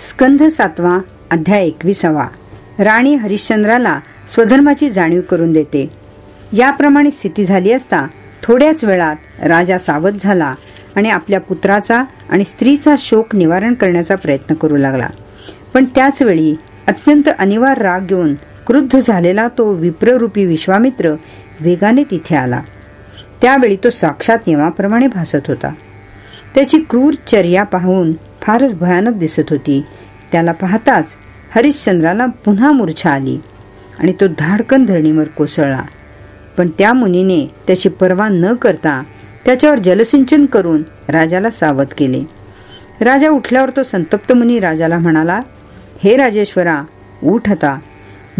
स्कंध सातवा अध्याय एकविसावा. राणी हरिश्चंद्राला स्वधर्माची जाणीव करून देते. याप्रमाणे स्थिती झाली असता थोड्याच वेळात राजा सावध झाला आणि आपल्या पुत्राचा आणि स्त्रीचा शोक निवारण करण्याचा प्रयत्न करू लागला. पण त्याचवेळी अत्यंत अनिवार राग घेऊन क्रुद्ध झालेला तो विप्ररूपी विश्वामित्र वेगाने तिथे आला. त्यावेळी तो साक्षात यमाप्रमाणे भासत होता. त्याची क्रूर चर्या पाहून फारच भयानक दिसत होती. त्याला पाहताच हरिश्चंद्राला पुन्हा मूर्छा आली आणि तो धाडकन धरणीवर कोसळला. पण त्या मुनीने त्याची पर्वा न करता त्याच्यावर जलसिंचन करून राजाला सावध केले. राजा उठल्यावर तो संतप्त मुनी राजाला म्हणाला हे राजेश्वरा उठ आता.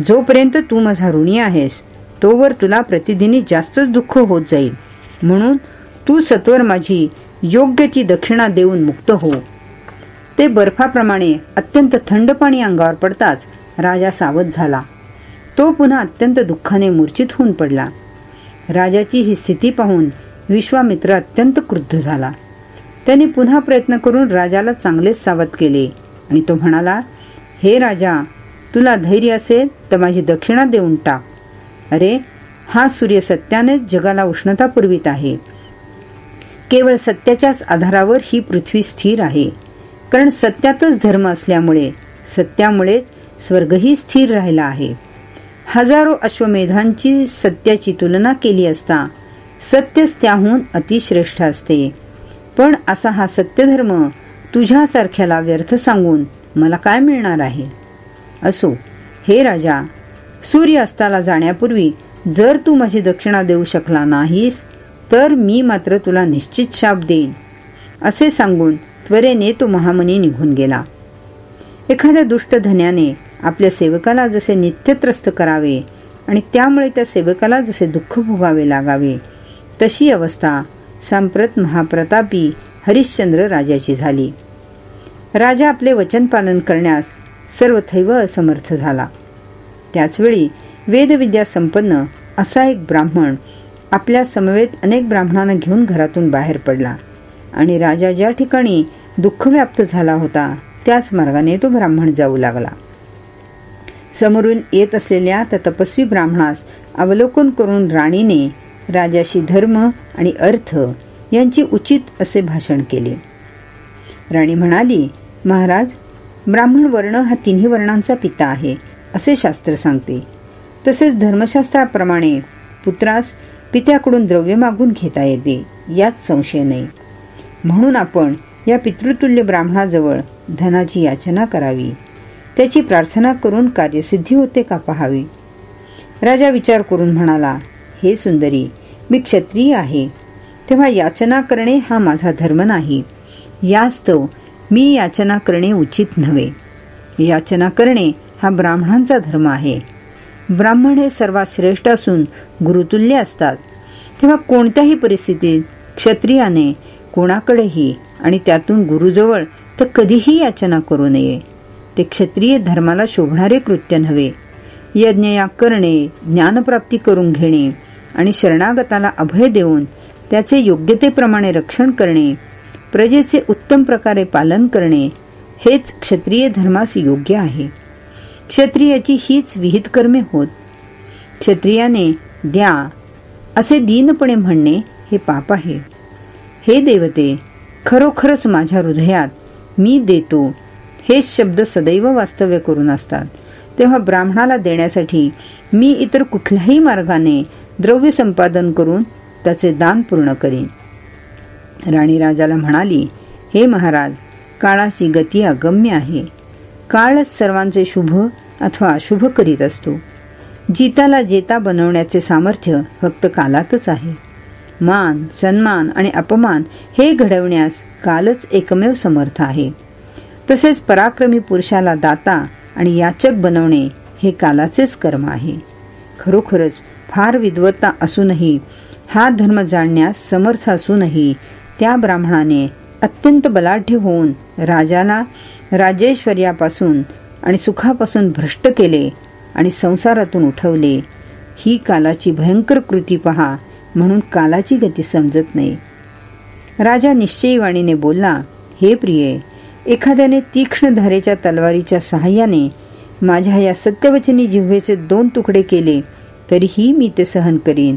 जोपर्यंत तू माझा ऋणी आहेस तोवर तुला प्रतिदिनी जास्तच दुःख होत जाईल. म्हणून तू सत्वर माझी योग्य ती दक्षिणा देऊन मुक्त हो. ते बर्फाप्रमाणे अत्यंत थंड पाणी अंगावर पडताच राजा सावध झाला. तो पुन्हा अत्यंत दुःखाने मूर्छित होऊन पडला. राजाची ही स्थिती पाहून विश्वामित्र अत्यंत क्रुद्ध झाला. त्याने पुन्हा प्रयत्न करून राजाला चांगलेच सावध केले आणि तो म्हणाला हे राजा तुला धैर्य असेल तर माझी दक्षिणा देऊन टाक. अरे हा सूर्य सत्यानेच जगाला उष्णता पुरवित आहे. केवळ सत्याच्याच आधारावर ही पृथ्वी स्थिर आहे. कारण सत्यातच धर्म असल्यामुळे सत्यामुळेच स्वर्गही स्थिर राहिला आहे. हजारो अश्वमेधांची सत्याची तुलना केली असता सत्यच त्याहून अतिश्रेष्ठ असते. पण असा हा सत्यधर्म तुझ्यासारख्याला व्यर्थ सांगून मला काय मिळणार आहे? असो हे राजा सूर्य अस्ताला जाण्यापूर्वी जर तू माझी दक्षिणा देऊ शकला नाहीस तर मी मात्र तुला निश्चित शाप देईन. असे सांगून त्वरेने तो महामनी निघून गेला. एखाद्या दुष्ट धन्याने आपल्या सेवकाला जसे नित्यत्रस्त करावे आणि त्यामुळे त्या सेवकाला जसे दुःख भोगावे लागावे तशी अवस्था सांप्रत महाप्रतापी हरिश्चंद्र राजाची झाली. राजा आपले वचन पालन करण्यास सर्वथैव असमर्थ झाला. त्याचवेळी वेदविद्या संपन्न असा एक ब्राह्मण आपल्या समवेत अनेक ब्राह्मणांना घेऊन घरातून बाहेर पडला आणि राजा ज्या ठिकाणी दुःख व्याप्त झाला होता. त्याच मार्गाने तो ब्राह्मण जाऊ लागला. समोरून येत असलेल्या त्या तपस्वी ब्राह्मणास अवलोकन करून राणीने राजाशी धर्म आणि अर्थ यांची उचित असे भाषण केले. राणी म्हणाली महाराज ब्राह्मण वर्ण हा तिन्ही वर्णांचा पिता आहे असे शास्त्र सांगते. तसेच धर्मशास्त्राप्रमाणे पुत्रास पित्याकडून द्रव्य मागून घेता येते यात संशय नाही. म्हणून आपण या पितृतुल्य ब्राह्मणाजवळ धनाची याचना करावी. त्याची प्रार्थना करून कार्यसिद्धी होते का पहावी? राजा विचार करून म्हणाला हे सुंदरी मी क्षत्रिय आहे. तेव्हा याचना करणे हा माझा धर्म नाही. यास्तव मी याचना करणे उचित नव्हे. याचना करणे हा ब्राह्मणांचा धर्म आहे. ब्राह्मण हे सर्वात श्रेष्ठ असून गुरुतुल्य असतात. तेव्हा कोणत्याही परिस्थितीत क्षत्रियाने कोणाकडेही आणि त्यातून गुरुजवळ तर कधीही याचना करू नये. ते क्षत्रिय धर्माला शोभणारे कृत्य नव्हे. यज्ञ या करणे ज्ञानप्राप्ती करून घेणे आणि शरणागताला अभय देऊन त्याचे योग्यतेप्रमाणे रक्षण करणे प्रजेचे उत्तम प्रकारे पालन करणे हेच क्षत्रिय धर्मास योग्य आहे. क्षत्रियाची हीच विहित कर्मे होत. क्षत्रियाने द्या असे दीनपणे म्हणणे हे पाप आहे. हे देवते खरोखरच माझ्या हृदयात मी देतो. हे शब्द सदैव वास्तव्य करून असतात. तेव्हा ब्राह्मणाला देण्यासाठी मी इतर कुठल्याही मार्गाने द्रव्य संपादन करून त्याचे दान पूर्ण करीन. राणी राजाला म्हणाली हे महाराज काळाची गती अगम्य आहे. काळच सर्वांचे शुभ अथवा अशुभ करीत असतो. जिताला जेता बनवण्याचे सामर्थ्य फक्त कालातच आहे. मान सन्मान आणि अपमान हे घडवण्यास कालच एकमेव समर्थ आहे. तसेच पराक्रमी पुरुषाला दाता आणि याचक बनवणे हे कालाचेच कर्म आहे. खरोखरच फार विद्वत्ता असूनही हा धर्म जाणण्यास समर्थ असूनही त्या ब्राह्मणाने अत्यंत बलाढ्य होऊन राजाला राजेश्वर्यापासून आणि सुखापासून भ्रष्ट केले आणि संसारातून उठवले. ही कालाची भयंकर कृती पहा म्हणून कालाची गती समजत नाही. राजा निश्चयी वाणीने बोलला हे प्रिये एखाद्याने तीक्ष्ण धारेच्या तलवारीच्या सहाय्याने माझ्या या सत्यवचनी जिव्हेचे दोन तुकडे केले तरीही मी ते सहन करीन.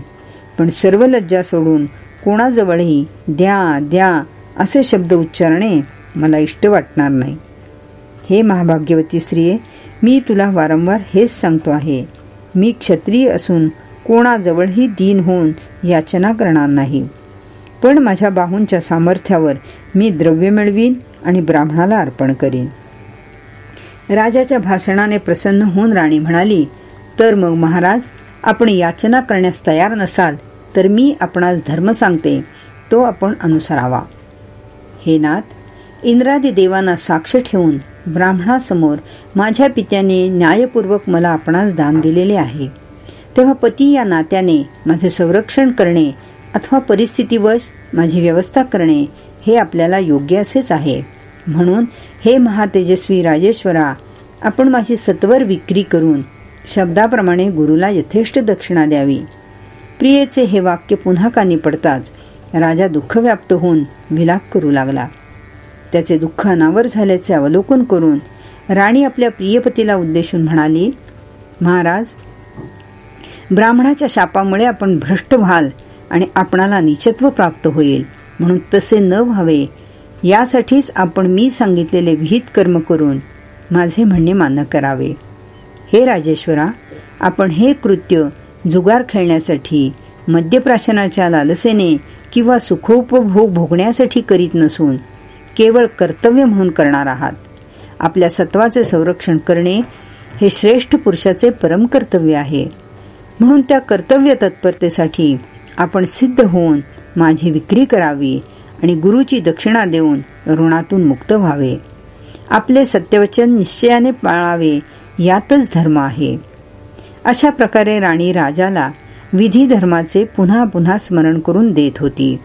पण सर्व लज्जा सोडून कोणाजवळही द्या द्या असे शब्द उच्चारणे मला इष्ट वाटणार नाही. हे महाभाग्यवती स्त्रिये मी तुला वारंवार हेच सांगतो आहे. मी क्षत्रिय असून कोणाजवळही दीन होऊन याचना करणार नाही. पण माझ्या बाहूंच्या सामर्थ्यावर मी द्रव्य मिळवीन आणि ब्राह्मणाला अर्पण करीन. राजाच्या भाषणाने प्रसन्न होऊन राणी म्हणाली तर मग महाराज आपण याचना करण्यास तयार नसाल तर मी आपणास धर्म सांगते तो आपण अनुसरावा. हे नाथ इंद्रादी देवांना साक्ष ठेवून ब्राह्मणासमोर माझ्या पित्याने न्यायपूर्वक मला आपणास दान दिलेले आहे. तेव्हा पती या नात्याने माझे संरक्षण करणे अथवा परिस्थितीवश माझी व्यवस्था करणे हे आपल्याला योग्य असेच आहे. म्हणून हे महातेजस्वी राजेश्वरा आपण माझी सत्वर विक्री करून शब्दाप्रमाणे गुरुला यथेष्ट दक्षिणा द्यावी. प्रियेचे हे वाक्य पुन्हा कानी पडताच राजा दुःखव्याप्त होऊन विलाप करू लागला. त्याचे दुःख अनावर झाल्याचे अवलोकन करून राणी आपल्या प्रियपतीला उद्देशून म्हणाली महाराज ब्राह्मणाच्या शापामुळे आपण भ्रष्ट व्हाल आणि आपणाला निचत्व प्राप्त होईल. म्हणून तसे न व्हावे. यासाठीच आपण मी सांगितलेले विहित कर्म करून माझे म्हणणे मान्य करावे. हे राजेश्वरा आपण हे कृत्य जुगार खेळण्यासाठी मद्यप्राशनाच्या लालसेने किंवा सुखोपभोग भोगण्यासाठी करीत नसून केवळ कर्तव्य म्हणून करणार आहात. आपल्या सत्वाचे संरक्षण करणे हे श्रेष्ठ पुरुषाचे परमकर्तव्य आहे. म्हणून त्या कर्तव्य तत्परतेसाठी आपण सिद्ध होऊन माझी विक्री करावी आणि गुरुची दक्षिणा देऊन ऋणातून मुक्त व्हावे. आपले सत्यवचन निश्चयाने पाळावे यातच धर्म आहे. अशा प्रकारे राणी राजाला विधी धर्माचे पुन्हा पुन्हा स्मरण करून देत होती.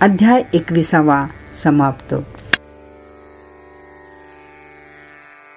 अध्याय एकविसावा समाप्त.